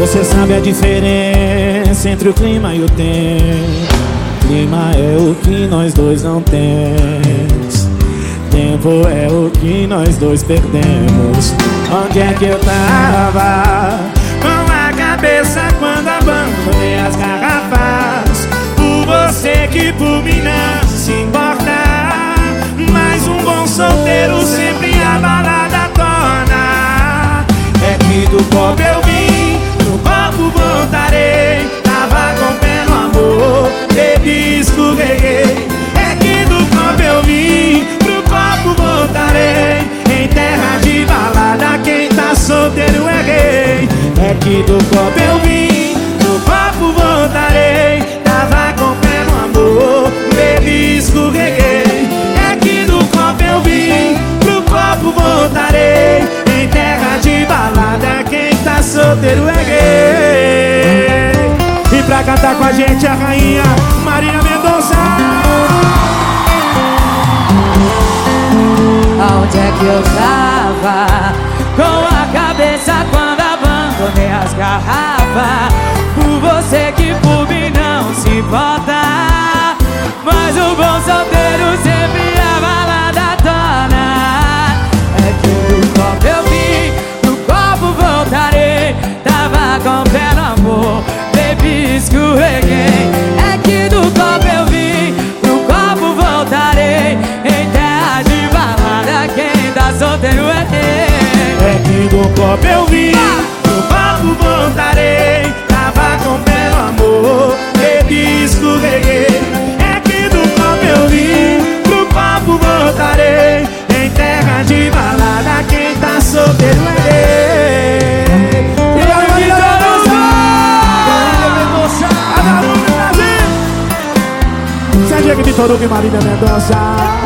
Você sabe a diferença entre o clima e o tempo. Clima é o que nós dois não temos. Tempo é o que nós dois perdemos. Onde é que eu tava? Do copo eu vim, no copo voltarei. Tava com pé no amor, bebi escorreguei É que do copo eu vim, pro copo voltarei. Em terra de balada quem tá solteiro é gay. E pra cantar com a gente a rainha Maria Mendonça. Aonde é que eu tava? Com a cabeça quando abandonei as garrafas. Por você que por mim não se importa. Mas o bom solteiro sempre a balada torna É que do copo eu vim, do copo voltarei. Tava com pé no amor, bebi escorreguei. É que do copo eu vim, do copo voltarei. Em terra de balada quem tá solteiro é quem? É que do copo eu vim, no copo voltarei Tava com no amor, bebi escorreguei É que do copo eu vim, pro copo voltarei Em terra de balada quem tá solteiro é gay E a Maria Mendonça! Cada um no Brasil! Sérgio Vitor Hugo e Marília Mendonça